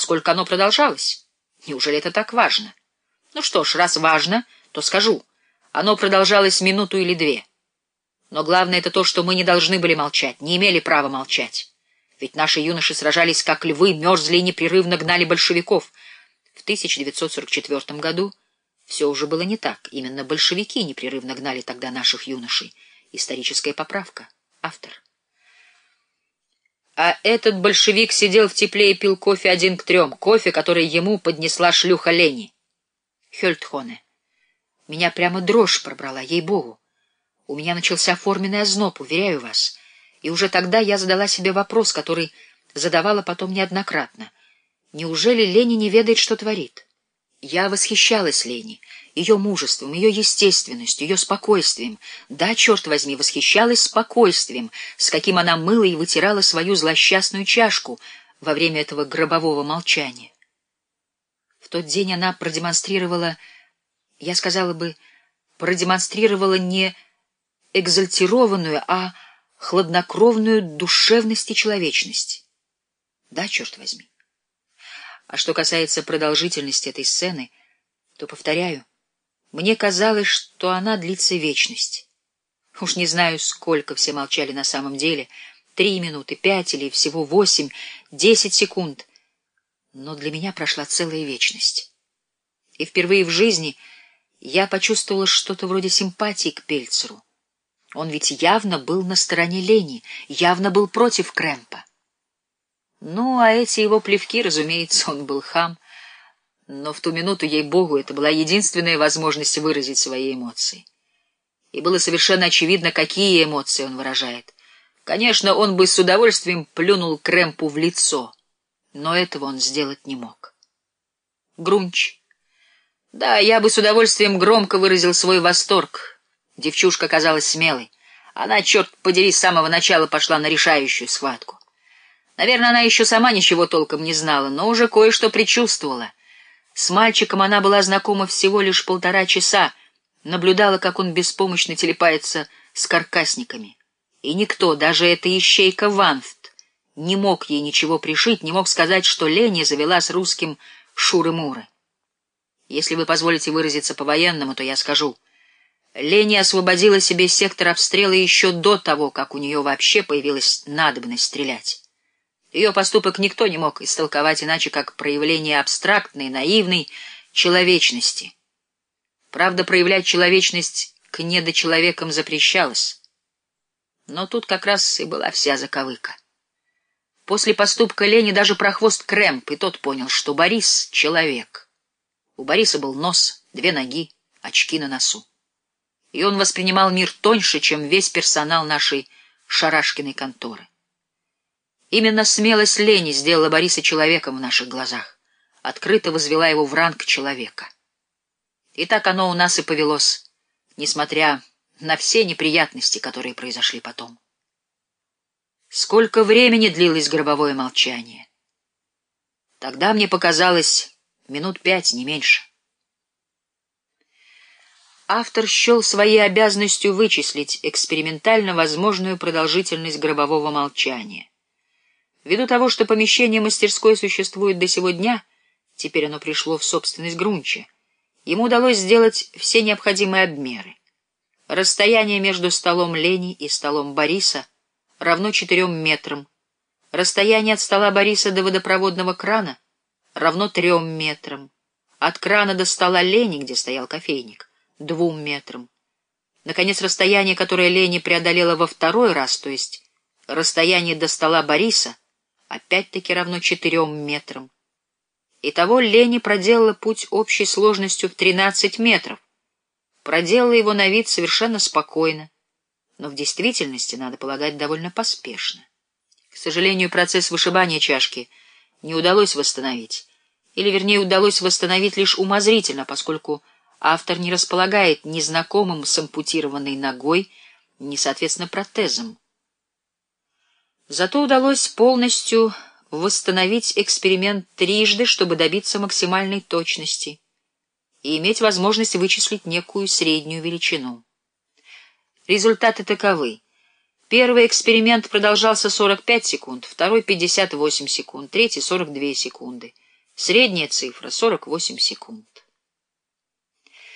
сколько оно продолжалось? Неужели это так важно? Ну что ж, раз важно, то скажу. Оно продолжалось минуту или две. Но главное это то, что мы не должны были молчать, не имели права молчать. Ведь наши юноши сражались как львы, мерзли и непрерывно гнали большевиков. В 1944 году все уже было не так. Именно большевики непрерывно гнали тогда наших юношей. Историческая поправка. Автор. А этот большевик сидел в тепле и пил кофе один к трем. Кофе, который ему поднесла шлюха Лени. Хельтхоне. Меня прямо дрожь пробрала, ей-богу. У меня начался форменный озноб, уверяю вас. И уже тогда я задала себе вопрос, который задавала потом неоднократно. Неужели Лени не ведает, что творит? Я восхищалась Лени ее мужеством, ее естественностью, ее спокойствием. Да, черт возьми, восхищалась спокойствием, с каким она мыла и вытирала свою злосчастную чашку во время этого гробового молчания. В тот день она продемонстрировала, я сказала бы, продемонстрировала не экзальтированную, а хладнокровную душевность и человечность. Да, черт возьми. А что касается продолжительности этой сцены, то, повторяю, мне казалось, что она длится вечность. Уж не знаю, сколько все молчали на самом деле. Три минуты, пять или всего восемь, десять секунд. Но для меня прошла целая вечность. И впервые в жизни я почувствовала что-то вроде симпатии к Пельцеру. Он ведь явно был на стороне Лени, явно был против Крэмпа. Ну, а эти его плевки, разумеется, он был хам — но в ту минуту, ей-богу, это была единственная возможность выразить свои эмоции. И было совершенно очевидно, какие эмоции он выражает. Конечно, он бы с удовольствием плюнул Крэмпу в лицо, но этого он сделать не мог. Грунч. Да, я бы с удовольствием громко выразил свой восторг. Девчушка казалась смелой. Она, черт подери, с самого начала пошла на решающую схватку. Наверное, она еще сама ничего толком не знала, но уже кое-что предчувствовала — с мальчиком она была знакома всего лишь полтора часа, наблюдала, как он беспомощно телепается с каркасниками. И никто, даже эта ищейка Ванфт, не мог ей ничего пришить, не мог сказать, что Леня завела с русским шуры-муры. Если вы позволите выразиться по-военному, то я скажу. Леня освободила себе сектор обстрела еще до того, как у нее вообще появилась надобность стрелять. Ее поступок никто не мог истолковать иначе, как проявление абстрактной, наивной человечности. Правда, проявлять человечность к недочеловекам запрещалось. Но тут как раз и была вся заковыка. После поступка Лени даже прохвост Крэмп, и тот понял, что Борис — человек. У Бориса был нос, две ноги, очки на носу. И он воспринимал мир тоньше, чем весь персонал нашей Шарашкиной конторы. Именно смелость лени сделала Бориса человеком в наших глазах, открыто возвела его в ранг человека. И так оно у нас и повелось, несмотря на все неприятности, которые произошли потом. Сколько времени длилось гробовое молчание? Тогда мне показалось минут пять, не меньше. Автор счел своей обязанностью вычислить экспериментально возможную продолжительность гробового молчания. Ввиду того, что помещение мастерской существует до сего дня, теперь оно пришло в собственность Грунча, ему удалось сделать все необходимые обмеры. Расстояние между столом Лени и столом Бориса равно четырем метрам. Расстояние от стола Бориса до водопроводного крана равно трем метрам. От крана до стола Лени, где стоял кофейник, двум метрам. Наконец, расстояние, которое Лени преодолела во второй раз, то есть расстояние до стола Бориса, опять-таки равно четырем метрам. Итого Лени проделала путь общей сложностью в 13 метров. Проделала его на вид совершенно спокойно, но в действительности, надо полагать, довольно поспешно. К сожалению, процесс вышибания чашки не удалось восстановить, или, вернее, удалось восстановить лишь умозрительно, поскольку автор не располагает ни знакомым с ампутированной ногой, ни, соответственно, протезом. Зато удалось полностью восстановить эксперимент трижды, чтобы добиться максимальной точности и иметь возможность вычислить некую среднюю величину. Результаты таковы. Первый эксперимент продолжался 45 секунд, второй — 58 секунд, третий — 42 секунды. Средняя цифра — 48 секунд.